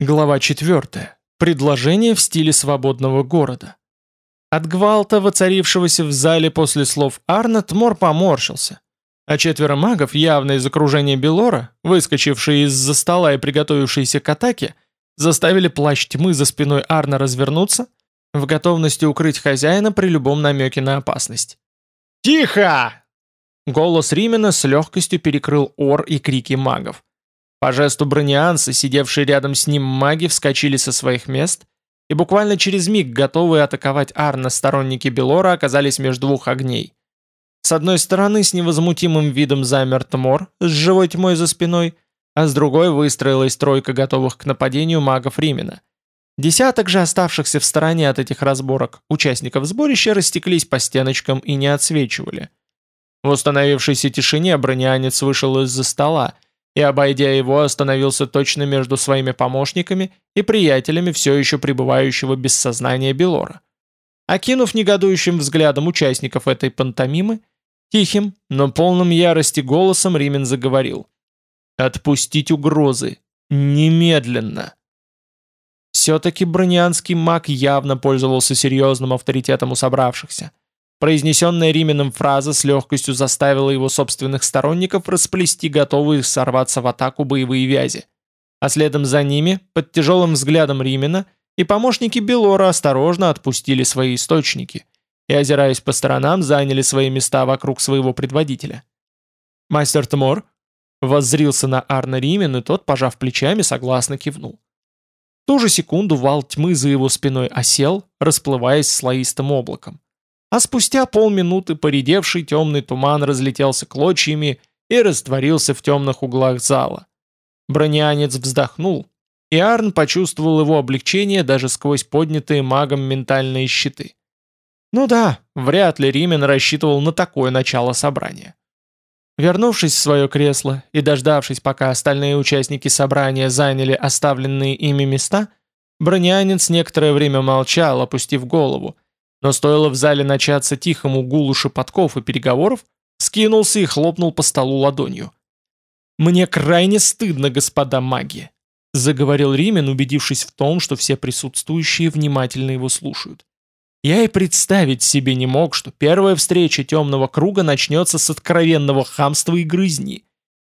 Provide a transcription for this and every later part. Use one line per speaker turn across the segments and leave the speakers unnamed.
Глава 4. Предложение в стиле свободного города. От гвалта, воцарившегося в зале после слов Арна, Тмор поморщился. А четверо магов, явно из окружения Белора, выскочившие из-за стола и приготовившиеся к атаке, заставили плащ тьмы за спиной Арна развернуться, в готовности укрыть хозяина при любом намеке на опасность.
«Тихо!»
Голос Римена с легкостью перекрыл ор и крики магов. По жесту бронианца, сидевшие рядом с ним маги вскочили со своих мест, и буквально через миг готовые атаковать Арна сторонники Белора оказались между двух огней. С одной стороны с невозмутимым видом замер Тмор с живой тьмой за спиной, а с другой выстроилась тройка готовых к нападению магов Римена. Десяток же оставшихся в стороне от этих разборок участников сборища растеклись по стеночкам и не отсвечивали. В установившейся тишине бронианец вышел из-за стола, и, обойдя его, остановился точно между своими помощниками и приятелями все еще пребывающего без сознания Белора. Окинув негодующим взглядом участников этой пантомимы, тихим, но полным ярости голосом Римен заговорил. «Отпустить угрозы! Немедленно!» Все-таки бронианский маг явно пользовался серьезным авторитетом у собравшихся. Произнесенная Рименом фраза с легкостью заставила его собственных сторонников расплести готовые сорваться в атаку боевые вязи. А следом за ними, под тяжелым взглядом Римена, и помощники Белора осторожно отпустили свои источники и, озираясь по сторонам, заняли свои места вокруг своего предводителя. Мастер Тмор воззрился на Арна Римен, и тот, пожав плечами, согласно кивнул. В ту же секунду вал тьмы за его спиной осел, расплываясь слоистым облаком а спустя полминуты поредевший темный туман разлетелся клочьями и растворился в темных углах зала. Бронианец вздохнул, и Арн почувствовал его облегчение даже сквозь поднятые магом ментальные щиты. Ну да, вряд ли Римен рассчитывал на такое начало собрания. Вернувшись в свое кресло и дождавшись, пока остальные участники собрания заняли оставленные ими места, бронианец некоторое время молчал, опустив голову, но стоило в зале начаться тихому гулу шепотков и переговоров, скинулся и хлопнул по столу ладонью. «Мне крайне стыдно, господа маги», — заговорил Римен, убедившись в том, что все присутствующие внимательно его слушают. «Я и представить себе не мог, что первая встреча темного круга начнется с откровенного хамства и грызни.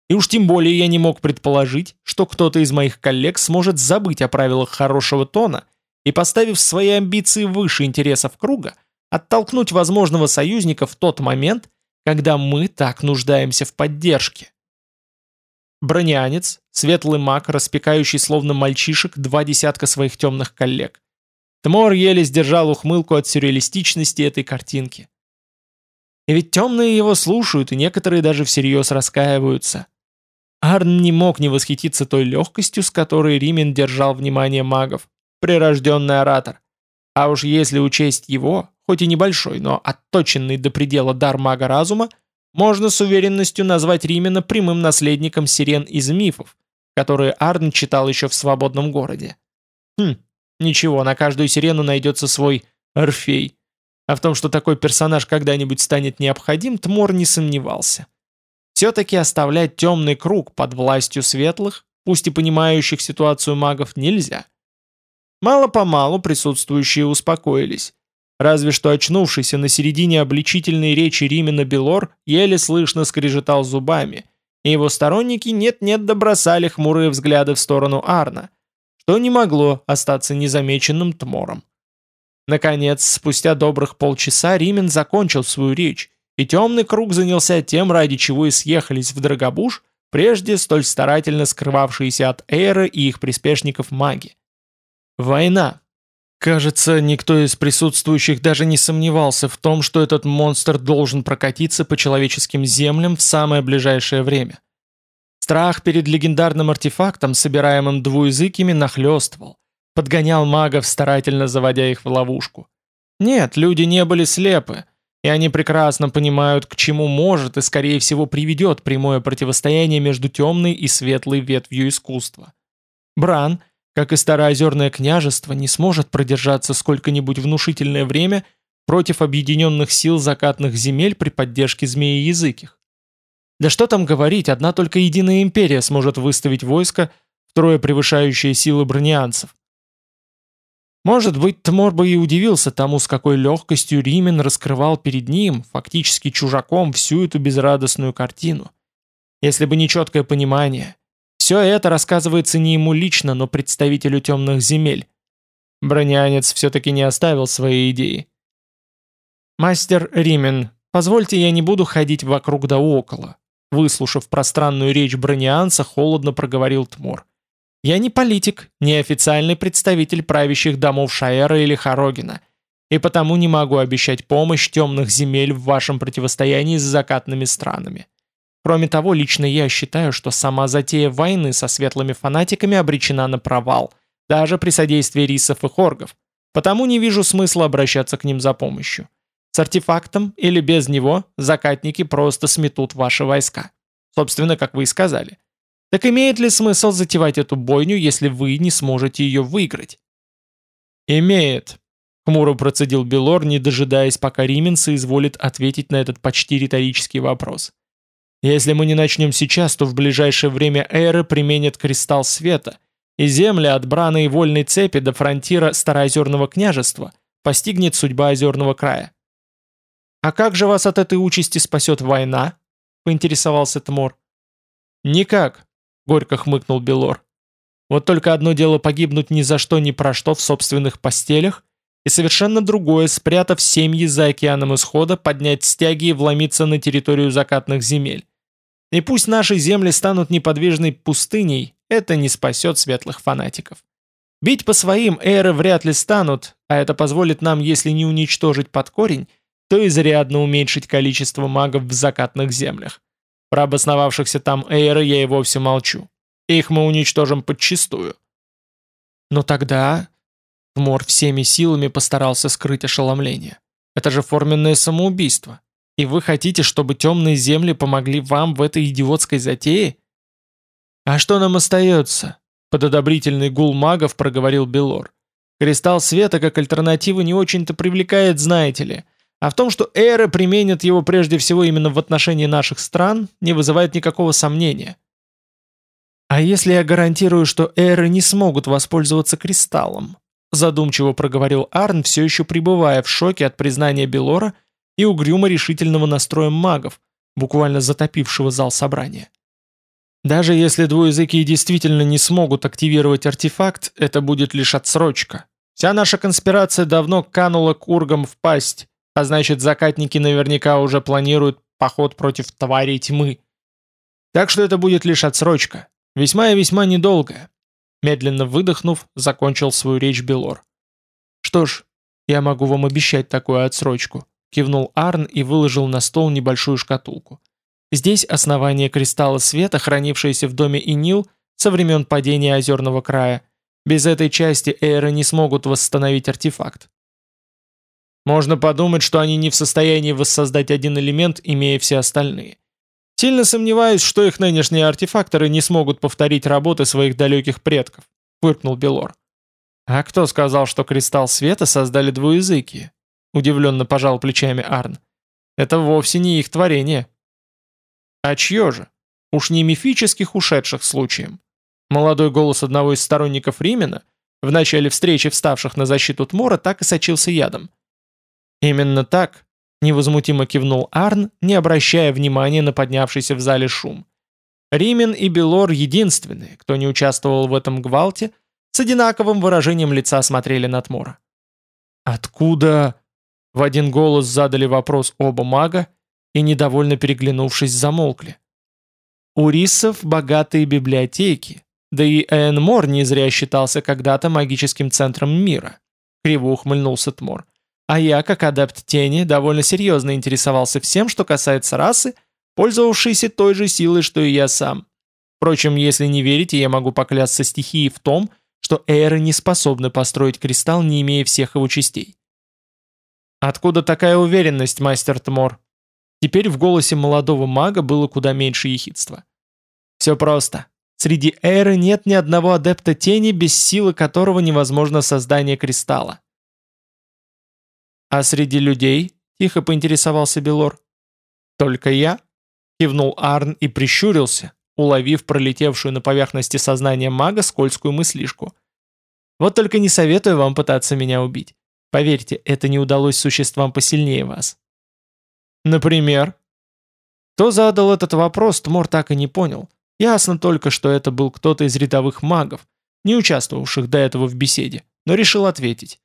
И уж тем более я не мог предположить, что кто-то из моих коллег сможет забыть о правилах хорошего тона — и, поставив свои амбиции выше интересов круга, оттолкнуть возможного союзника в тот момент, когда мы так нуждаемся в поддержке. Бронянец, светлый маг, распекающий словно мальчишек два десятка своих темных коллег. Тмор еле сдержал ухмылку от сюрреалистичности этой картинки. И ведь темные его слушают, и некоторые даже всерьез раскаиваются. Арн не мог не восхититься той легкостью, с которой Римен держал внимание магов прирожденный оратор. А уж если учесть его, хоть и небольшой, но отточенный до предела дар мага разума, можно с уверенностью назвать Римена прямым наследником сирен из мифов, которые Арн читал еще в свободном городе. Хм, ничего, на каждую сирену найдется свой Орфей. А в том, что такой персонаж когда-нибудь станет необходим, Тмор не сомневался. Все-таки оставлять темный круг под властью светлых, пусть и понимающих ситуацию магов, нельзя. Мало-помалу присутствующие успокоились. Разве что очнувшийся на середине обличительной речи Римена Белор еле слышно скрежетал зубами, и его сторонники нет-нет добросали хмурые взгляды в сторону Арна, что не могло остаться незамеченным Тмором. Наконец, спустя добрых полчаса Римен закончил свою речь, и темный круг занялся тем, ради чего и съехались в Драгобуш, прежде столь старательно скрывавшиеся от Эйра и их приспешников маги. Война. Кажется, никто из присутствующих даже не сомневался в том, что этот монстр должен прокатиться по человеческим землям в самое ближайшее время. Страх перед легендарным артефактом, собираемым двуязыкими, нахлёстывал, подгонял магов, старательно заводя их в ловушку. Нет, люди не были слепы, и они прекрасно понимают, к чему может и, скорее всего, приведет прямое противостояние между темной и светлой ветвью искусства. Бран — как и Староозерное княжество, не сможет продержаться сколько-нибудь внушительное время против объединенных сил закатных земель при поддержке змеи-языких. Да что там говорить, одна только единая империя сможет выставить войско, втрое превышающая силы бронианцев. Может быть, Тмор бы и удивился тому, с какой легкостью Римен раскрывал перед ним, фактически чужаком, всю эту безрадостную картину. Если бы не четкое понимание. Все это рассказывается не ему лично, но представителю темных земель. Бронянец все-таки не оставил свои идеи. «Мастер Римен, позвольте я не буду ходить вокруг да около», выслушав пространную речь бронианца, холодно проговорил Тмор. «Я не политик, не официальный представитель правящих домов Шаэра или Хорогина, и потому не могу обещать помощь темных земель в вашем противостоянии с закатными странами. Кроме того, лично я считаю, что сама затея войны со светлыми фанатиками обречена на провал – даже при содействии рисов и хоргов, потому не вижу смысла обращаться к ним за помощью. С артефактом или без него закатники просто сметут ваши войска. Собственно, как вы и сказали. Так имеет ли смысл затевать эту бойню, если вы не сможете ее выиграть? «Имеет», — хмуро процедил Белор, не дожидаясь, пока Римен соизволит ответить на этот почти риторический вопрос. «Если мы не начнем сейчас, то в ближайшее время Эры применят Кристалл Света, и земли от Браны и Вольной цепи до фронтира Староозерного княжества постигнет судьба Озерного края. «А как же вас от этой участи спасет война?» — поинтересовался Тмор. «Никак», — горько хмыкнул Белор. «Вот только одно дело погибнуть ни за что ни про что в собственных постелях, и совершенно другое, спрятав семьи за океаном исхода, поднять стяги и вломиться на территорию закатных земель. И пусть наши земли станут неподвижной пустыней, это не спасет светлых фанатиков. Бить по своим эры вряд ли станут, а это позволит нам, если не уничтожить под корень, то изрядно уменьшить количество магов в закатных землях. Про обосновавшихся там эйры я и вовсе молчу. Их мы уничтожим подчистую. Но тогда... Мор всеми силами постарался скрыть ошеломление. Это же форменное самоубийство. И вы хотите, чтобы темные земли помогли вам в этой идиотской затее? «А что нам остается?» — под одобрительный гул магов проговорил Белор. «Кристалл света как альтернатива не очень-то привлекает, знаете ли. А в том, что эры применят его прежде всего именно в отношении наших стран, не вызывает никакого сомнения». «А если я гарантирую, что эры не смогут воспользоваться кристаллом?» Задумчиво проговорил Арн, все еще пребывая в шоке от признания Белора и угрюмо решительного настроя магов, буквально затопившего зал собрания. Даже если двуязыкие действительно не смогут активировать артефакт, это будет лишь отсрочка. Вся наша конспирация давно канула к ургам в пасть, а значит закатники наверняка уже планируют поход против тварей тьмы. Так что это будет лишь отсрочка, весьма и весьма недолгая. Медленно выдохнув, закончил свою речь Белор. «Что ж, я могу вам обещать такую отсрочку», кивнул Арн и выложил на стол небольшую шкатулку. Здесь основание кристалла света, хранившееся в доме Инил со времен падения Озерного края. Без этой части Эйры не смогут восстановить артефакт. Можно подумать, что они не в состоянии воссоздать один элемент, имея все остальные. Сильно сомневаюсь, что их нынешние артефакторы не смогут повторить работы своих далеких предков, фыркнул Белор. А кто сказал, что кристалл света создали двуязыкие? Удивленно пожал плечами Арн. Это вовсе не их творение. А чье же? Уж не мифических ушедших случаем. Молодой голос одного из сторонников Римена, в начале встречи вставших на защиту Тмора, так и сочился ядом. Именно так, невозмутимо кивнул Арн, не обращая внимания на поднявшийся в зале шум. Римен и Белор единственные, кто не участвовал в этом гвалте, с одинаковым выражением лица смотрели на Тмора. «Откуда?» — в один голос задали вопрос оба мага, и, недовольно переглянувшись, замолкли. У рисов богатые библиотеки, да и Энмор не зря считался когда-то магическим центром мира. Криво ухмыльнулся Тмор. А я, как адепт тени, довольно серьезно интересовался всем, что касается расы, пользовавшейся той же силой, что и я сам. Впрочем, если не верите, я могу поклясться стихией в том, что эры не способны построить кристалл, не имея всех его частей. «Откуда такая уверенность, мастер Тмор?» Теперь в голосе молодого мага было куда меньше ехидства. «Все просто. Среди эры нет ни одного адепта тени, без силы которого невозможно создание кристалла». «А среди людей?» — тихо поинтересовался Белор. «Только я?» — кивнул Арн и прищурился, уловив пролетевшую на поверхности сознания мага скользкую мыслишку. «Вот только не советую вам пытаться меня убить. Поверьте, это не удалось существам посильнее вас». «Например?» Кто задал этот вопрос, Тмор так и не понял. Ясно только, что это был кто-то из рядовых магов, не участвовавших до этого в беседе, но решил ответить.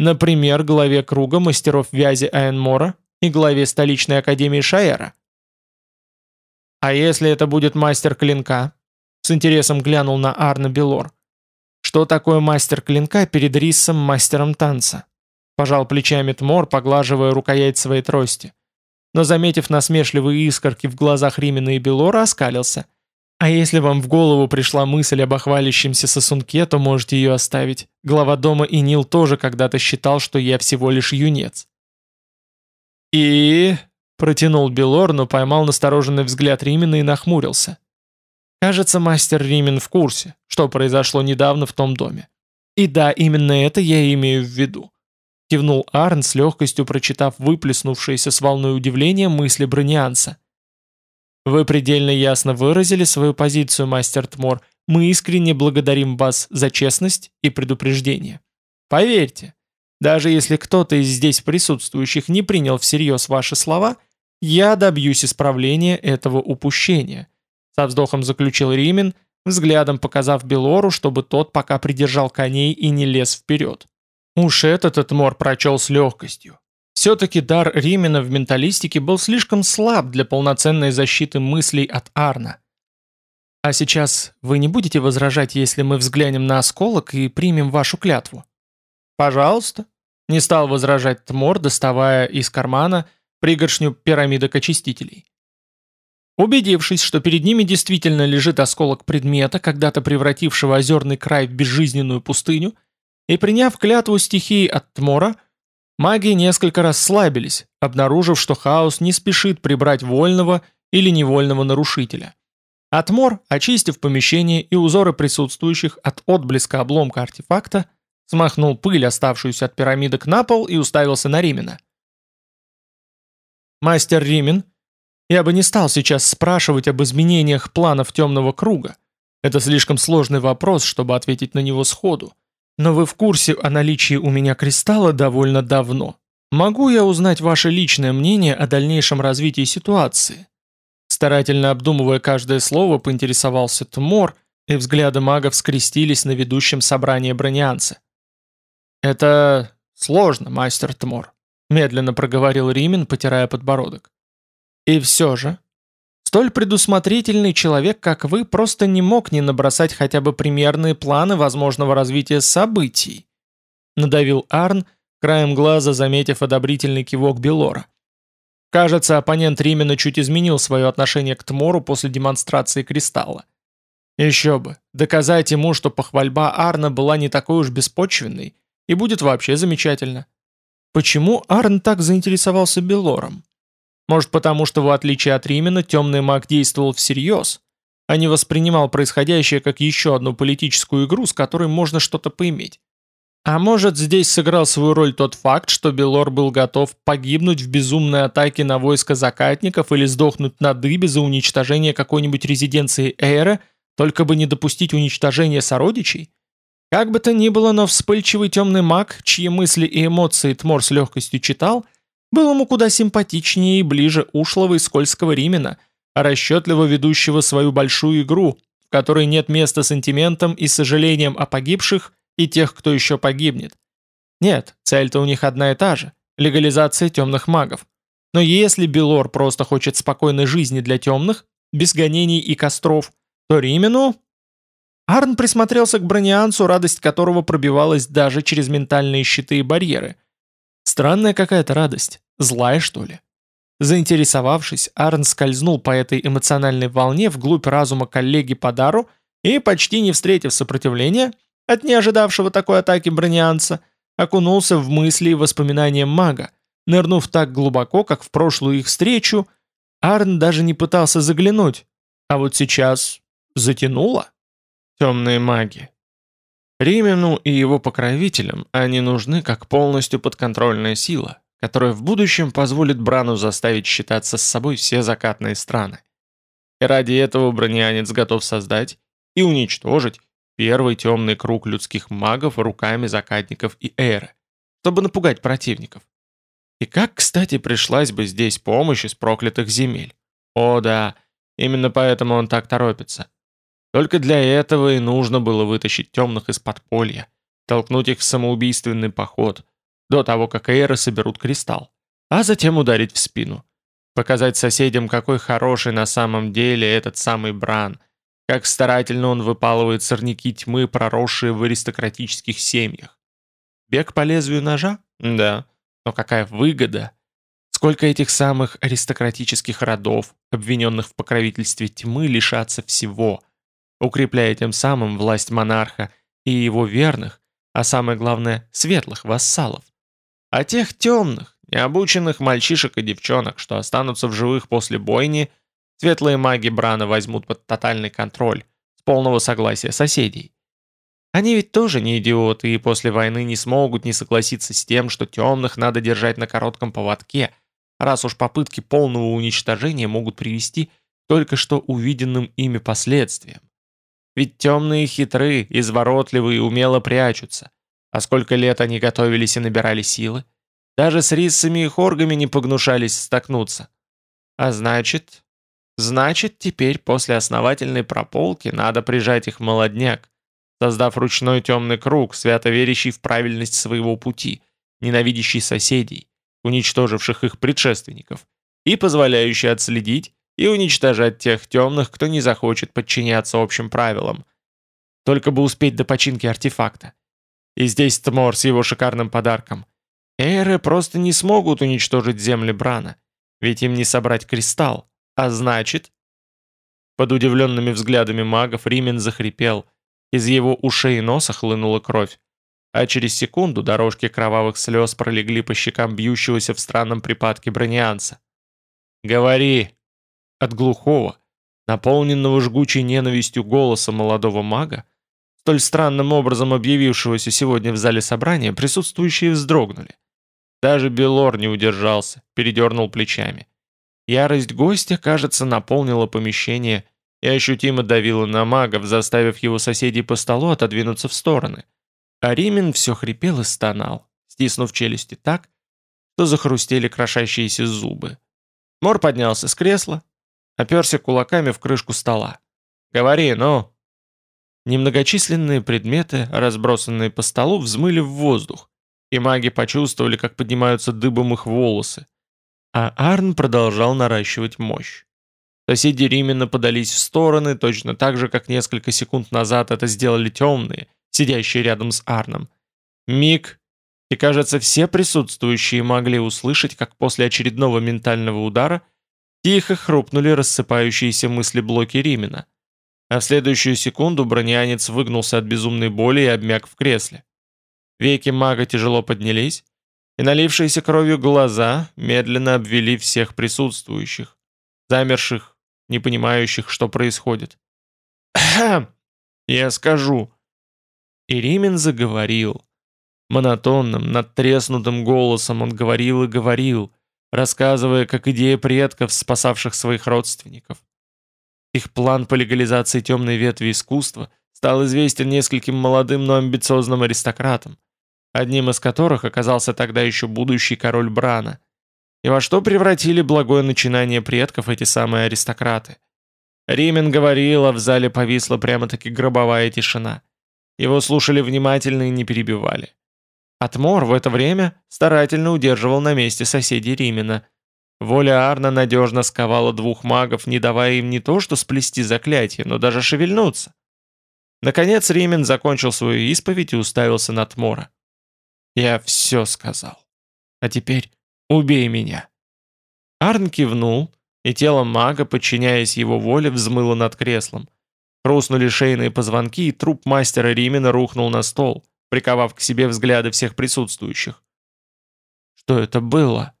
Например, главе круга мастеров вязи Айенмора и главе столичной академии Шаэра. А если это будет мастер клинка? С интересом глянул на Арна Белор. Что такое мастер клинка перед Риссом мастером танца? Пожал плечами Тмор, поглаживая рукоять своей трости. Но, заметив насмешливые искорки в глазах Римина и Белора, оскалился – а если вам в голову пришла мысль об охвалящемся сосунке, то можете ее оставить. Глава дома и Нил тоже когда-то считал, что я всего лишь юнец. И... Протянул Белор, но поймал настороженный взгляд Римина и нахмурился. Кажется, мастер Римин в курсе, что произошло недавно в том доме. И да, именно это я имею в виду. Кивнул Арн с легкостью прочитав выплеснувшиеся с волной удивления мысли бронианца. Вы предельно ясно выразили свою позицию, мастер Тмор. Мы искренне благодарим вас за честность и предупреждение. Поверьте, даже если кто-то из здесь присутствующих не принял всерьез ваши слова, я добьюсь исправления этого упущения. Со вздохом заключил Римин, взглядом показав Белору, чтобы тот пока придержал коней и не лез вперед. Уж этот Этмор прочел с легкостью. Все-таки дар Римена в менталистике был слишком слаб для полноценной защиты мыслей от Арна. А сейчас вы не будете возражать, если мы взглянем на осколок и примем вашу клятву? Пожалуйста. Не стал возражать Тмор, доставая из кармана пригоршню пирамидок очистителей. Убедившись, что перед ними действительно лежит осколок предмета, когда-то превратившего озерный край в безжизненную пустыню, и приняв клятву стихии от Тмора, Маги несколько расслабились, обнаружив, что хаос не спешит прибрать вольного или невольного нарушителя. Атмор, очистив помещение и узоры присутствующих от отблеска обломка артефакта, смахнул пыль, оставшуюся от пирамидок на пол, и уставился на Римина. «Мастер Римин, я бы не стал сейчас спрашивать об изменениях планов темного круга. Это слишком сложный вопрос, чтобы ответить на него сходу. Но вы в курсе о наличии у меня кристалла довольно давно. Могу я узнать ваше личное мнение о дальнейшем развитии ситуации?» Старательно обдумывая каждое слово, поинтересовался Тмор, и взгляды магов скрестились на ведущем собрании бронианца. «Это сложно, мастер Тмор», — медленно проговорил Римин, потирая подбородок. «И все же, Столь предусмотрительный человек, как вы, просто не мог не набросать хотя бы примерные планы возможного развития событий. Надавил Арн, краем глаза заметив одобрительный кивок Белора. Кажется, оппонент Римена чуть изменил свое отношение к Тмору после демонстрации кристалла. Еще бы, доказать ему, что похвальба Арна была не такой уж беспочвенной, и будет вообще замечательно. Почему Арн так заинтересовался Белором? Может потому, что в отличие от Римена темный маг действовал всерьез, а не воспринимал происходящее как еще одну политическую игру, с которой можно что-то поиметь. А может здесь сыграл свою роль тот факт, что Белор был готов погибнуть в безумной атаке на войско закатников или сдохнуть на дыбе за уничтожение какой-нибудь резиденции Эйра, только бы не допустить уничтожения сородичей? Как бы то ни было, но вспыльчивый темный маг, чьи мысли и эмоции Тмор с легкостью читал – был ему куда симпатичнее и ближе ушлого и скользкого Римина, расчетливо ведущего свою большую игру, в которой нет места сантиментам и сожалениям о погибших и тех, кто еще погибнет. Нет, цель-то у них одна и та же – легализация темных магов. Но если Белор просто хочет спокойной жизни для темных, без гонений и костров, то Римину... Арн присмотрелся к бронианцу, радость которого пробивалась даже через ментальные щиты и барьеры – Странная какая-то радость. Злая, что ли? Заинтересовавшись, Арн скользнул по этой эмоциональной волне вглубь разума коллеги по дару и, почти не встретив сопротивления от неожидавшего такой атаки бронианца, окунулся в мысли и воспоминания мага, нырнув так глубоко, как в прошлую их встречу, Арн даже не пытался заглянуть, а вот сейчас затянуло. Темные маги, Римину и его покровителям они нужны как полностью подконтрольная сила, которая в будущем позволит Брану заставить считаться с собой все закатные страны. И ради этого бронянец готов создать и уничтожить первый темный круг людских магов руками закатников и эры, чтобы напугать противников. И как, кстати, пришлась бы здесь помощь из проклятых земель? О да, именно поэтому он так торопится. Только для этого и нужно было вытащить темных из подполья, толкнуть их в самоубийственный поход, до того, как Эйры соберут кристалл, а затем ударить в спину. Показать соседям, какой хороший на самом деле этот самый Бран, как старательно он выпалывает сорняки тьмы, проросшие в аристократических семьях. Бег по лезвию ножа? Да. Но какая выгода? Сколько этих самых аристократических родов, обвиненных в покровительстве тьмы, лишатся всего, укрепляя тем самым власть монарха и его верных, а самое главное, светлых вассалов. А тех темных, необученных мальчишек и девчонок, что останутся в живых после бойни, светлые маги Брана возьмут под тотальный контроль, с полного согласия соседей. Они ведь тоже не идиоты и после войны не смогут не согласиться с тем, что темных надо держать на коротком поводке, раз уж попытки полного уничтожения могут привести только что увиденным ими последствиям. Ведь темные хитры, изворотливые и умело прячутся. А сколько лет они готовились и набирали силы? Даже с риссами и хоргами не погнушались столкнуться. А значит... Значит, теперь после основательной прополки надо прижать их молодняк, создав ручной темный круг, свято верящий в правильность своего пути, ненавидящий соседей, уничтоживших их предшественников, и позволяющий отследить и уничтожать тех темных, кто не захочет подчиняться общим правилам. Только бы успеть до починки артефакта. И здесь Тмор с его шикарным подарком. Эйры просто не смогут уничтожить земли Брана, ведь им не собрать кристалл, а значит... Под удивленными взглядами магов Римен захрипел – из его ушей и носа хлынула кровь. А через секунду дорожки кровавых слез пролегли по щекам бьющегося в странном припадке бронианца. «Говори!» От глухого, наполненного жгучей ненавистью голоса молодого мага, столь странным образом объявившегося сегодня в зале собрания, присутствующие вздрогнули. Даже Белор не удержался, передернул плечами. Ярость гостя, кажется, наполнила помещение и ощутимо давила на магов, заставив его соседей по столу отодвинуться в стороны. А Римин все хрипел и стонал, стиснув челюсти так, что захрустели крошащиеся зубы. Мор поднялся с кресла, оперся кулаками в крышку стола. «Говори, ну!» Немногочисленные предметы, разбросанные по столу, взмыли в воздух, и маги почувствовали, как поднимаются дыбом их волосы. А Арн продолжал наращивать мощь. Соседи Римена подались в стороны, точно так же, как несколько секунд назад это сделали темные, сидящие рядом с Арном. Миг, и кажется, все присутствующие могли услышать, как после очередного ментального удара тихо хрупнули рассыпающиеся мысли блоки Римена. А в следующую секунду бронянец выгнулся от безумной боли и обмяк в кресле. Веки мага тяжело поднялись, и налившиеся кровью глаза медленно обвели всех присутствующих, замерших не понимающих, что происходит. «Я скажу». И Римин заговорил. Монотонным, надтреснутым голосом он говорил и говорил, рассказывая, как идея предков, спасавших своих родственников. Их план по легализации темной ветви искусства стал известен нескольким молодым, но амбициозным аристократам, одним из которых оказался тогда еще будущий король Брана – и во что превратили благое начинание предков эти самые аристократы? Римен говорил, а в зале повисла прямо-таки гробовая тишина. Его слушали внимательно и не перебивали. Атмор в это время старательно удерживал на месте соседей Римена. Воля Арна надежно сковала двух магов, не давая им не то что сплести заклятие, но даже шевельнуться. Наконец Римен закончил свою исповедь и уставился на Тмора. «Я все сказал. А теперь Убей меня!» Арн кивнул, и тело мага, подчиняясь его воле, взмыло над креслом. Хрустнули шейные позвонки, и труп мастера Римена рухнул на стол, приковав к себе взгляды всех присутствующих. «Что это было?»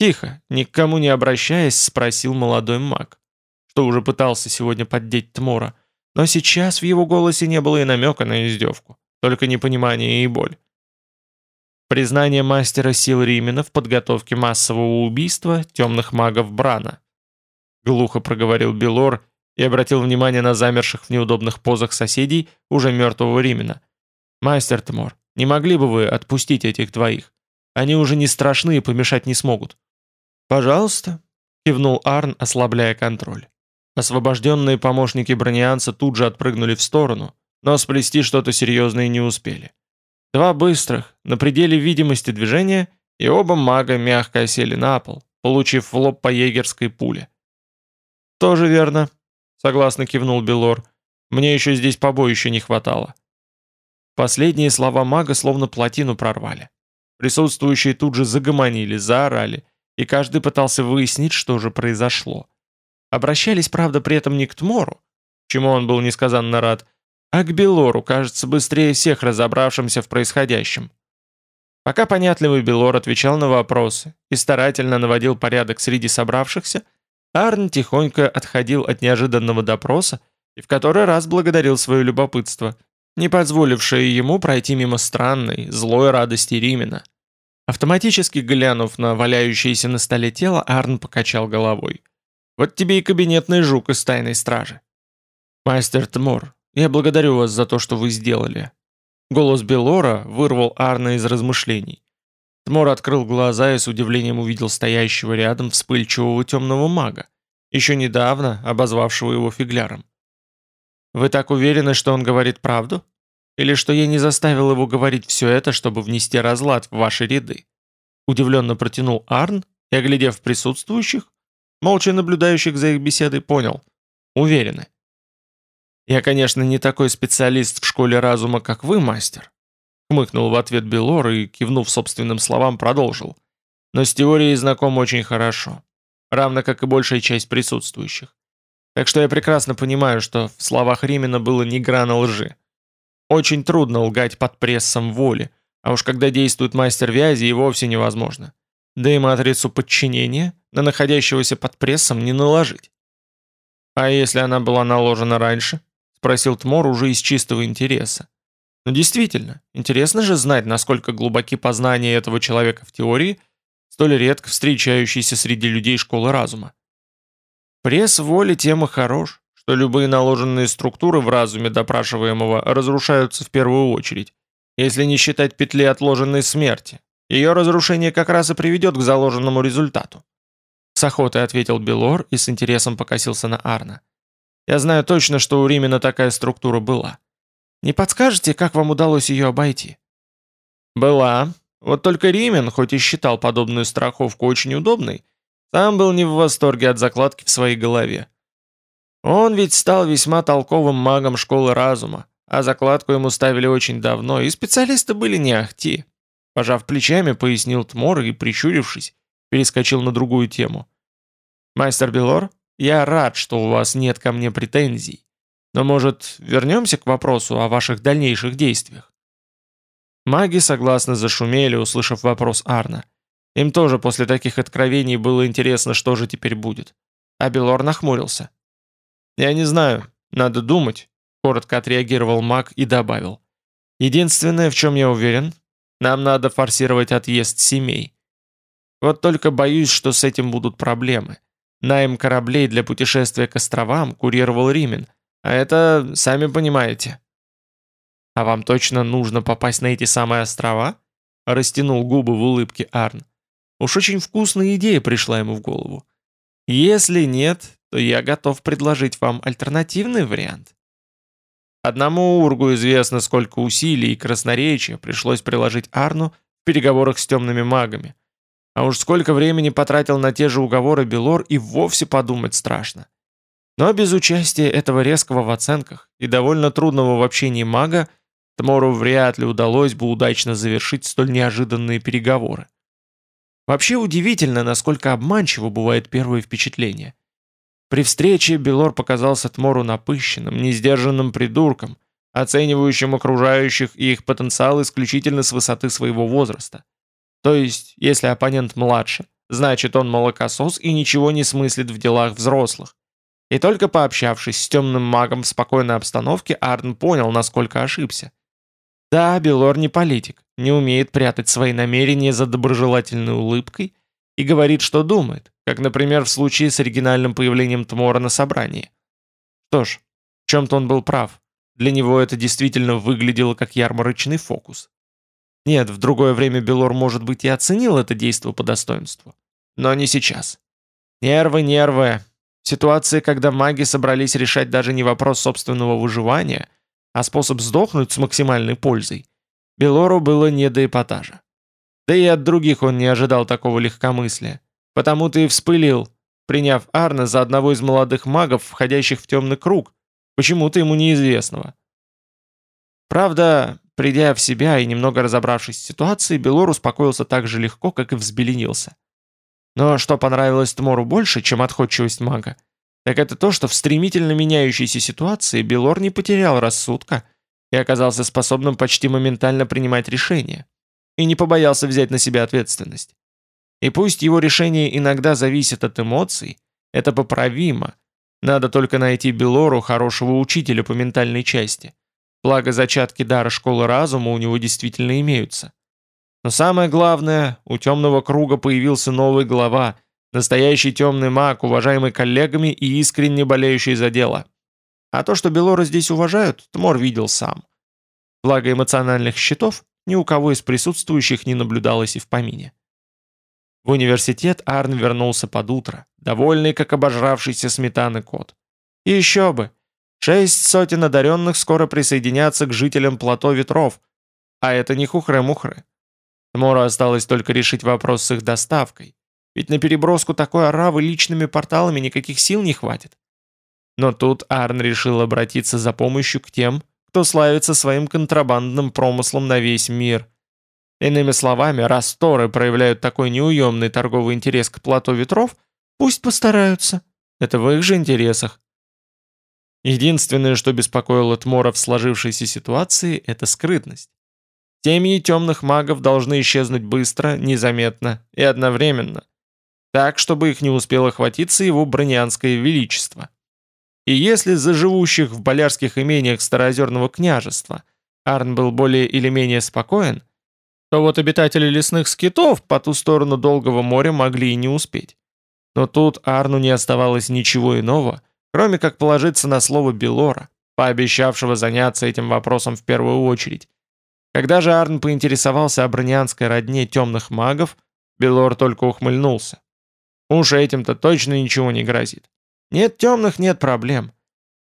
Тихо, ни к кому не обращаясь, спросил молодой маг, что уже пытался сегодня поддеть Тмора, но сейчас в его голосе не было и намека на издевку, только непонимание и боль. Признание мастера сил Римена в подготовке массового убийства темных магов Брана. — глухо проговорил Белор и обратил внимание на замерших в неудобных позах соседей уже мертвого Римина. «Мастер Тмор, не могли бы вы отпустить этих двоих? Они уже не страшны и помешать не смогут». «Пожалуйста», — кивнул Арн, ослабляя контроль. Освобожденные помощники бронианца тут же отпрыгнули в сторону, но сплести что-то серьезное не успели. Два быстрых, на пределе видимости движения, и оба мага мягко осели на пол, получив в лоб по егерской пуле. «Тоже верно», — согласно кивнул Белор. «Мне еще здесь побоища не хватало». Последние слова мага словно плотину прорвали. Присутствующие тут же загомонили, заорали, и каждый пытался выяснить, что же произошло. Обращались, правда, при этом не к Тмору, чему он был несказанно рад, а к Белору, кажется, быстрее всех разобравшимся в происходящем. Пока понятливый Белор отвечал на вопросы и старательно наводил порядок среди собравшихся, Арн тихонько отходил от неожиданного допроса и в который раз благодарил свое любопытство, не позволившее ему пройти мимо странной, злой радости Римина. Автоматически глянув на валяющееся на столе тело, Арн покачал головой. Вот тебе и кабинетный жук из тайной стражи. Мастер Тмор, я благодарю вас за то, что вы сделали. Голос Белора вырвал Арна из размышлений. Тмор открыл глаза и с удивлением увидел стоящего рядом вспыльчивого темного мага, еще недавно обозвавшего его фигляром. «Вы так уверены, что он говорит правду? Или что я не заставил его говорить все это, чтобы внести разлад в ваши ряды?» Удивленно протянул Арн и, оглядев присутствующих, молча наблюдающих за их беседой, понял. Уверены. «Я, конечно, не такой специалист в школе разума, как вы, мастер», хмыкнул в ответ Белор и, кивнув собственным словам, продолжил. «Но с теорией знаком очень хорошо, равно как и большая часть присутствующих. Так что я прекрасно понимаю, что в словах Римина было ни грана лжи. Очень трудно лгать под прессом воли, а уж когда действует мастер вязи, и вовсе невозможно. Да и матрицу подчинения на находящегося под прессом не наложить. «А если она была наложена раньше?» — спросил Тмор уже из чистого интереса. «Ну действительно, интересно же знать, насколько глубоки познания этого человека в теории, столь редко встречающиеся среди людей школы разума. Пресс воли тем и хорош, что любые наложенные структуры в разуме допрашиваемого разрушаются в первую очередь, если не считать петли отложенной смерти. Ее разрушение как раз и приведет к заложенному результату. С охотой ответил Белор и с интересом покосился на Арна. «Я знаю точно, что у Римена такая структура была. Не подскажете, как вам удалось ее обойти?» «Была. Вот только Римен, хоть и считал подобную страховку очень удобной, сам был не в восторге от закладки в своей голове. Он ведь стал весьма толковым магом школы разума, а закладку ему ставили очень давно, и специалисты были не ахти. Пожав плечами, пояснил Тмор и, прищурившись, перескочил на другую тему. «Мастер Белор, я рад, что у вас нет ко мне претензий. Но, может, вернемся к вопросу о ваших дальнейших действиях?» Маги согласно зашумели, услышав вопрос Арна. Им тоже после таких откровений было интересно, что же теперь будет. А Белор нахмурился. «Я не знаю, надо думать», — коротко отреагировал маг и добавил. «Единственное, в чем я уверен, нам надо форсировать отъезд семей. Вот только боюсь, что с этим будут проблемы. Найм кораблей для путешествия к островам курировал Римен, а это, сами понимаете. А вам точно нужно попасть на эти самые острова? Растянул губы в улыбке Арн. Уж очень вкусная идея пришла ему в голову. Если нет, то я готов предложить вам альтернативный вариант. Одному Ургу известно, сколько усилий и красноречия пришлось приложить Арну в переговорах с темными магами. А уж сколько времени потратил на те же уговоры Белор и вовсе подумать страшно. Но без участия этого резкого в оценках и довольно трудного в общении мага Тмору вряд ли удалось бы удачно завершить столь неожиданные переговоры. Вообще удивительно, насколько обманчиво бывает первое впечатление. При встрече Белор показался Тмору напыщенным, несдержанным придурком, оценивающим окружающих и их потенциал исключительно с высоты своего возраста. То есть, если оппонент младше, значит он молокосос и ничего не смыслит в делах взрослых. И только пообщавшись с темным магом в спокойной обстановке, Арн понял, насколько ошибся. Да, Белор не политик, не умеет прятать свои намерения за доброжелательной улыбкой и говорит, что думает, как, например, в случае с оригинальным появлением Тмора на собрании. Что ж, в чем-то он был прав. Для него это действительно выглядело как ярмарочный фокус. Нет, в другое время Белор, может быть, и оценил это действо по достоинству. Но не сейчас. Нервы, нервы. Ситуации, когда маги собрались решать даже не вопрос собственного выживания, а способ сдохнуть с максимальной пользой, Белору было не до эпатажа. Да и от других он не ожидал такого легкомыслия. Потому-то и вспылил, приняв Арна за одного из молодых магов, входящих в темный круг, почему-то ему неизвестного. Правда, придя в себя и немного разобравшись в ситуации, Белор успокоился так же легко, как и взбеленился. Но что понравилось Тмору больше, чем отходчивость мага, так это то, что в стремительно меняющейся ситуации Белор не потерял рассудка и оказался способным почти моментально принимать решения и не побоялся взять на себя ответственность. И пусть его решение иногда зависит от эмоций, это поправимо. Надо только найти Белору хорошего учителя по ментальной части. Благо зачатки дара школы разума у него действительно имеются. Но самое главное, у темного круга появился новый глава, настоящий темный маг, уважаемый коллегами и искренне болеющий за дело. А то, что Белора здесь уважают, Тмор видел сам. Благо эмоциональных счетов ни у кого из присутствующих не наблюдалось и в помине. В университет Арн вернулся под утро, довольный, как обожравшийся сметаны кот. И еще бы! Шесть сотен одаренных скоро присоединятся к жителям плато ветров, а это не хухры-мухры. Тмору осталось только решить вопрос с их доставкой, ведь на переброску такой оравы личными порталами никаких сил не хватит. Но тут Арн решил обратиться за помощью к тем, кто славится своим контрабандным промыслом на весь мир. Иными словами, раз Торы проявляют такой неуемный торговый интерес к плато ветров, пусть постараются. Это в их же интересах. Единственное, что беспокоило Тмора в сложившейся ситуации, это скрытность. Семьи темных магов должны исчезнуть быстро, незаметно и одновременно, так, чтобы их не успело хватиться его бронианское величество. И если за живущих в болярских имениях Староозерного княжества Арн был более или менее спокоен, то вот обитатели лесных скитов по ту сторону Долгого моря могли и не успеть. Но тут Арну не оставалось ничего иного, кроме как положиться на слово Белора, пообещавшего заняться этим вопросом в первую очередь. Когда же Арн поинтересовался о бронианской родне темных магов, Белор только ухмыльнулся. Уж этим-то точно ничего не грозит. Нет темных, нет проблем.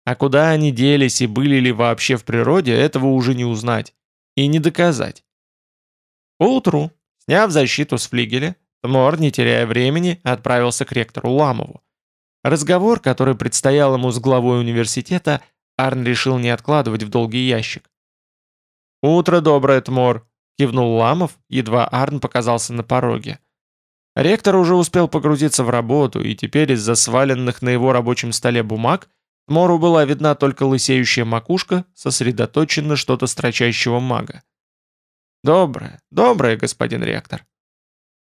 А куда они делись и были ли вообще в природе, этого уже не узнать. И не доказать. Поутру, сняв защиту с флигеля, Тмор, не теряя времени, отправился к ректору Ламову. Разговор, который предстоял ему с главой университета, Арн решил не откладывать в долгий ящик. «Утро доброе, Тмор», — кивнул Ламов, едва Арн показался на пороге. Ректор уже успел погрузиться в работу, и теперь из-за сваленных на его рабочем столе бумаг Мору была видна только лысеющая макушка, сосредоточенно что-то строчащего мага. «Доброе, доброе, господин ректор».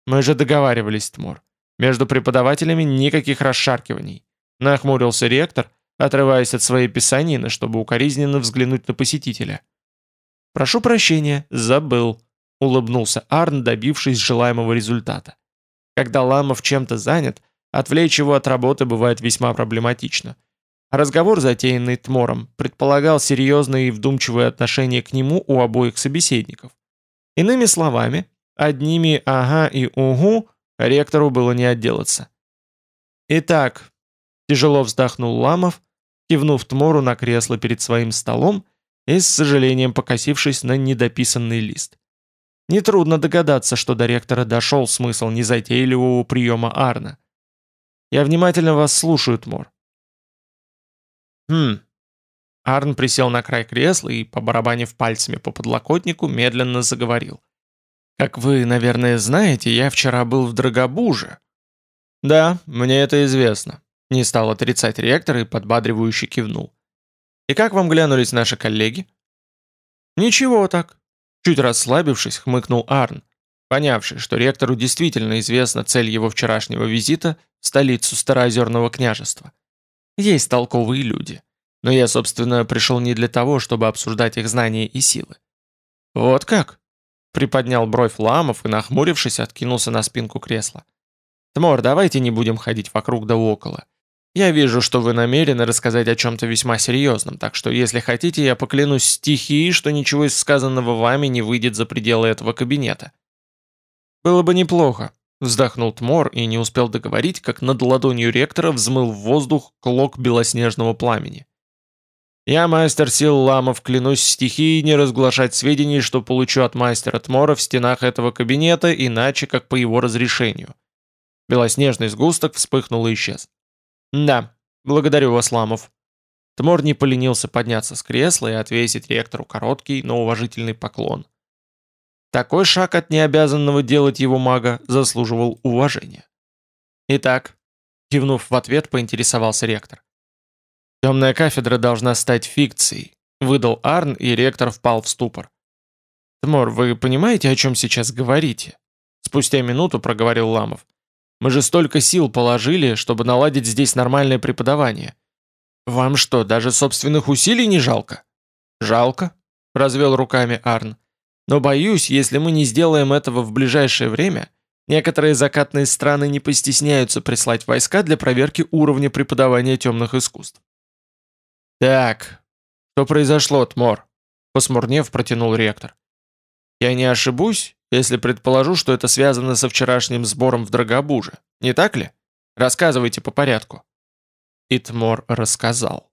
«Мы же договаривались, Тмор. Между преподавателями никаких расшаркиваний», — нахмурился ректор, отрываясь от своей писанины, чтобы укоризненно взглянуть на посетителя. «Прошу прощения, забыл», — улыбнулся Арн, добившись желаемого результата. Когда Ламов чем-то занят, отвлечь его от работы бывает весьма проблематично. Разговор, затеянный Тмором, предполагал серьезное и вдумчивое отношение к нему у обоих собеседников. Иными словами, одними «ага» и «угу» ректору было не отделаться. «Итак», — тяжело вздохнул Ламов, кивнув Тмору на кресло перед своим столом и с сожалением покосившись на недописанный лист. Нетрудно догадаться, что до ректора дошел смысл незатейливого приема Арна. «Я внимательно вас слушаю, Тмор». «Хм». Арн присел на край кресла и, побарабанив пальцами по подлокотнику, медленно заговорил. «Как вы, наверное, знаете, я вчера был в Драгобуже». «Да, мне это известно», — не стал отрицать ректор и подбадривающе кивнул. «И как вам глянулись наши коллеги?» «Ничего так. Чуть расслабившись, хмыкнул Арн, понявший, что ректору действительно известна цель его вчерашнего визита в столицу Староозерного княжества. Есть толковые люди. Но я, собственно, пришел не для того, чтобы обсуждать их знания и силы. «Вот как?» — приподнял бровь Ламов и, нахмурившись, откинулся на спинку кресла. Тмор, давайте не будем ходить вокруг да около. Я вижу, что вы намерены рассказать о чем-то весьма серьезном, так что, если хотите, я поклянусь стихией, что ничего из сказанного вами не выйдет за пределы этого кабинета. Было бы неплохо, вздохнул Тмор и не успел договорить, как над ладонью ректора взмыл в воздух клок белоснежного пламени. Я, мастер сил ламов, клянусь стихией не разглашать сведений, что получу от мастера Тмора в стенах этого кабинета, иначе как по его разрешению. Белоснежный сгусток вспыхнул и исчез. «Да, благодарю вас, Ламов». Тмор не поленился подняться с кресла и отвесить ректору короткий, но уважительный поклон. Такой шаг от необязанного делать его мага заслуживал уважения. «Итак», — кивнув в ответ, поинтересовался ректор. «Темная кафедра должна стать фикцией», — выдал Арн, и ректор впал в ступор. «Тмор, вы понимаете, о чем сейчас говорите?» Спустя минуту проговорил Ламов. Мы же столько сил положили, чтобы наладить здесь нормальное преподавание. Вам что, даже собственных усилий не жалко? Жалко, развел руками Арн. Но боюсь, если мы не сделаем этого в ближайшее время, некоторые закатные страны не постесняются прислать войска для проверки уровня преподавания темных искусств. Так, что произошло, Тмор? Посмурнев протянул ректор. Я не ошибусь, если предположу, что это связано со вчерашним сбором в Драгобуже. Не так ли? Рассказывайте по порядку». Итмор рассказал.